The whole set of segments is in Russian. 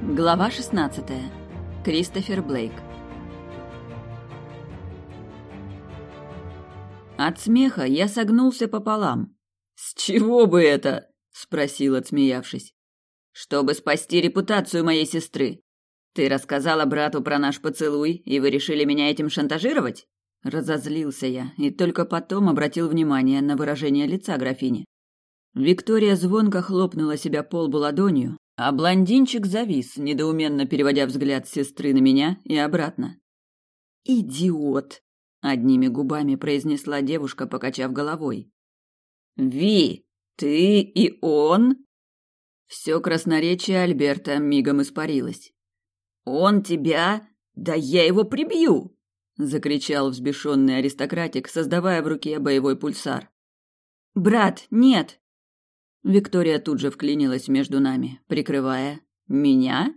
Глава 16. Кристофер Блейк. От смеха я согнулся пополам. «С чего бы это?» – спросил, отсмеявшись. «Чтобы спасти репутацию моей сестры. Ты рассказала брату про наш поцелуй, и вы решили меня этим шантажировать?» Разозлился я и только потом обратил внимание на выражение лица графини. Виктория звонко хлопнула себя по лбу ладонью, а блондинчик завис, недоуменно переводя взгляд сестры на меня и обратно. «Идиот!» — одними губами произнесла девушка, покачав головой. «Ви, ты и он?» Все красноречие Альберта мигом испарилось. «Он тебя? Да я его прибью!» — закричал взбешенный аристократик, создавая в руке боевой пульсар. «Брат, нет!» Виктория тут же вклинилась между нами, прикрывая меня.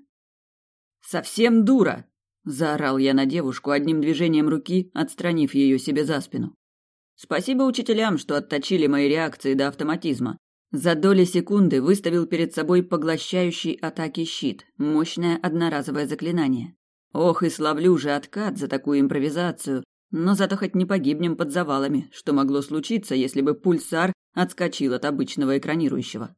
Совсем дура, заорал я на девушку одним движением руки, отстранив ее себе за спину. Спасибо учителям, что отточили мои реакции до автоматизма. За доли секунды выставил перед собой поглощающий атаки щит, мощное одноразовое заклинание. Ох, и славлю же откат за такую импровизацию, но зато хоть не погибнем под завалами, что могло случиться, если бы пульсар отскочил от обычного экранирующего.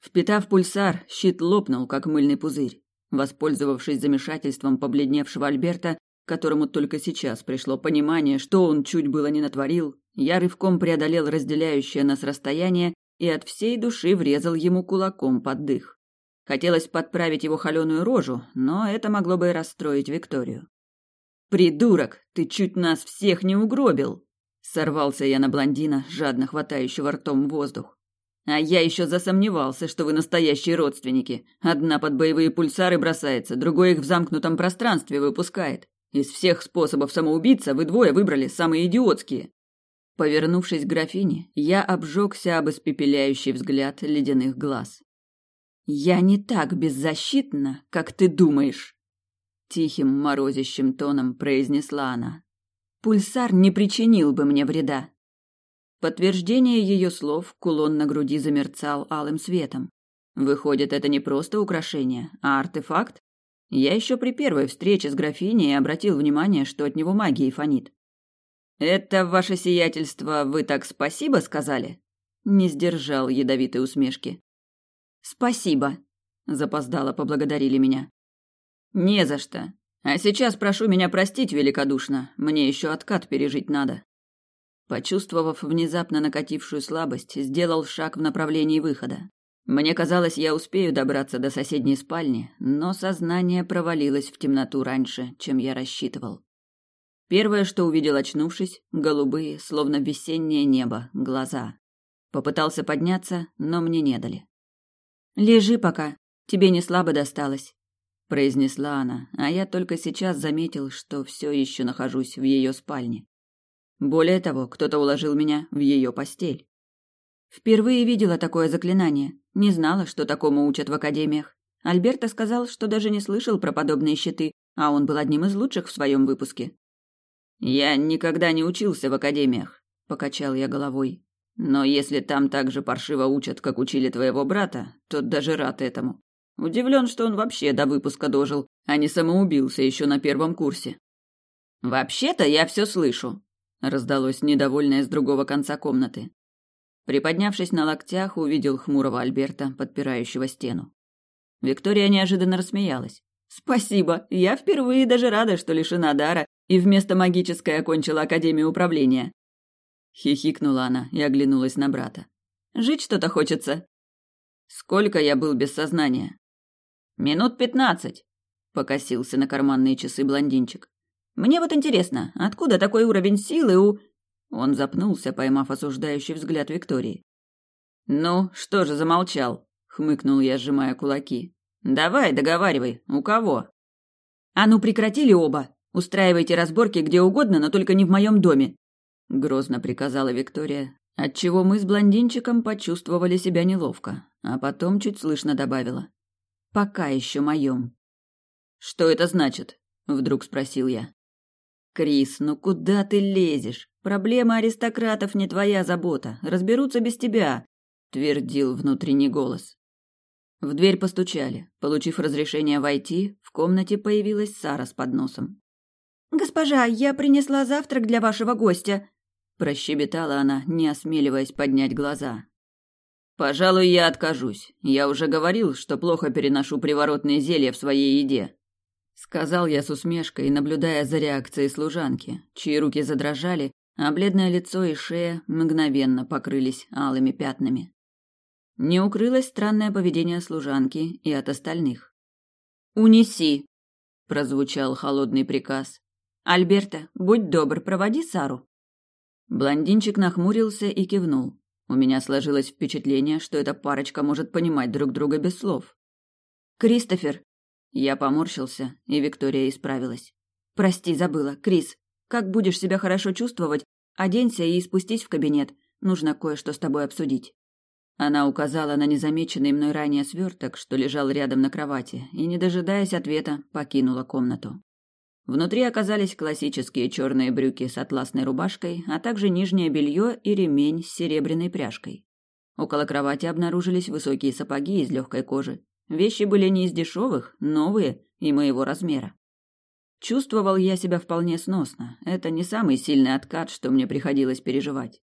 Впитав пульсар, щит лопнул, как мыльный пузырь. Воспользовавшись замешательством побледневшего Альберта, которому только сейчас пришло понимание, что он чуть было не натворил, я рывком преодолел разделяющее нас расстояние и от всей души врезал ему кулаком под дых. Хотелось подправить его холеную рожу, но это могло бы расстроить Викторию. «Придурок, ты чуть нас всех не угробил!» Сорвался я на блондина, жадно хватающего ртом воздух. А я еще засомневался, что вы настоящие родственники. Одна под боевые пульсары бросается, другой их в замкнутом пространстве выпускает. Из всех способов самоубийца вы двое выбрали самые идиотские. Повернувшись к графине, я обжегся об испепеляющий взгляд ледяных глаз. «Я не так беззащитна, как ты думаешь», — тихим морозящим тоном произнесла она. Пульсар не причинил бы мне вреда. Подтверждение ее слов кулон на груди замерцал алым светом. Выходит, это не просто украшение, а артефакт? Я еще при первой встрече с графиней обратил внимание, что от него магией фонит. «Это ваше сиятельство, вы так спасибо сказали?» Не сдержал ядовитой усмешки. «Спасибо», — запоздало поблагодарили меня. «Не за что. А сейчас прошу меня простить великодушно, мне еще откат пережить надо. Почувствовав внезапно накатившую слабость, сделал шаг в направлении выхода. Мне казалось, я успею добраться до соседней спальни, но сознание провалилось в темноту раньше, чем я рассчитывал. Первое, что увидел, очнувшись, голубые, словно весеннее небо, глаза. Попытался подняться, но мне не дали. «Лежи пока, тебе не слабо досталось», произнесла она, а я только сейчас заметил, что все еще нахожусь в ее спальне. Более того, кто-то уложил меня в ее постель. Впервые видела такое заклинание, не знала, что такому учат в академиях. Альберто сказал, что даже не слышал про подобные щиты, а он был одним из лучших в своем выпуске. Я никогда не учился в академиях, покачал я головой. Но если там так же паршиво учат, как учили твоего брата, то даже рад этому. Удивлен, что он вообще до выпуска дожил, а не самоубился еще на первом курсе. «Вообще-то я все слышу», — раздалось недовольное с другого конца комнаты. Приподнявшись на локтях, увидел хмурого Альберта, подпирающего стену. Виктория неожиданно рассмеялась. «Спасибо, я впервые даже рада, что лишена дара и вместо магической окончила Академию управления». Хихикнула она и оглянулась на брата. «Жить что-то хочется». «Сколько я был без сознания?» «Минут пятнадцать», — покосился на карманные часы блондинчик. «Мне вот интересно, откуда такой уровень силы у...» Он запнулся, поймав осуждающий взгляд Виктории. «Ну, что же замолчал?» — хмыкнул я, сжимая кулаки. «Давай, договаривай, у кого?» «А ну прекратили оба! Устраивайте разборки где угодно, но только не в моем доме!» Грозно приказала Виктория, отчего мы с блондинчиком почувствовали себя неловко, а потом чуть слышно добавила. Пока еще моем. «Что это значит?» — вдруг спросил я. «Крис, ну куда ты лезешь? Проблема аристократов не твоя забота. Разберутся без тебя», — твердил внутренний голос. В дверь постучали. Получив разрешение войти, в комнате появилась Сара с подносом. «Госпожа, я принесла завтрак для вашего гостя», – прощебетала она, не осмеливаясь поднять глаза. «Пожалуй, я откажусь. Я уже говорил, что плохо переношу приворотные зелья в своей еде», – сказал я с усмешкой, наблюдая за реакцией служанки, чьи руки задрожали, а бледное лицо и шея мгновенно покрылись алыми пятнами. Не укрылось странное поведение служанки и от остальных. «Унеси!» – прозвучал холодный приказ. «Альберта, будь добр, проводи Сару». Блондинчик нахмурился и кивнул. У меня сложилось впечатление, что эта парочка может понимать друг друга без слов. «Кристофер!» Я поморщился, и Виктория исправилась. «Прости, забыла. Крис, как будешь себя хорошо чувствовать, оденься и спустись в кабинет. Нужно кое-что с тобой обсудить». Она указала на незамеченный мной ранее сверток, что лежал рядом на кровати, и, не дожидаясь ответа, покинула комнату. Внутри оказались классические черные брюки с атласной рубашкой, а также нижнее белье и ремень с серебряной пряжкой. Около кровати обнаружились высокие сапоги из легкой кожи. Вещи были не из дешевых, новые и моего размера. Чувствовал я себя вполне сносно. Это не самый сильный откат, что мне приходилось переживать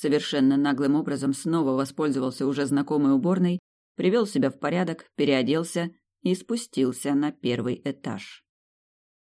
совершенно наглым образом снова воспользовался уже знакомой уборной, привел себя в порядок, переоделся и спустился на первый этаж.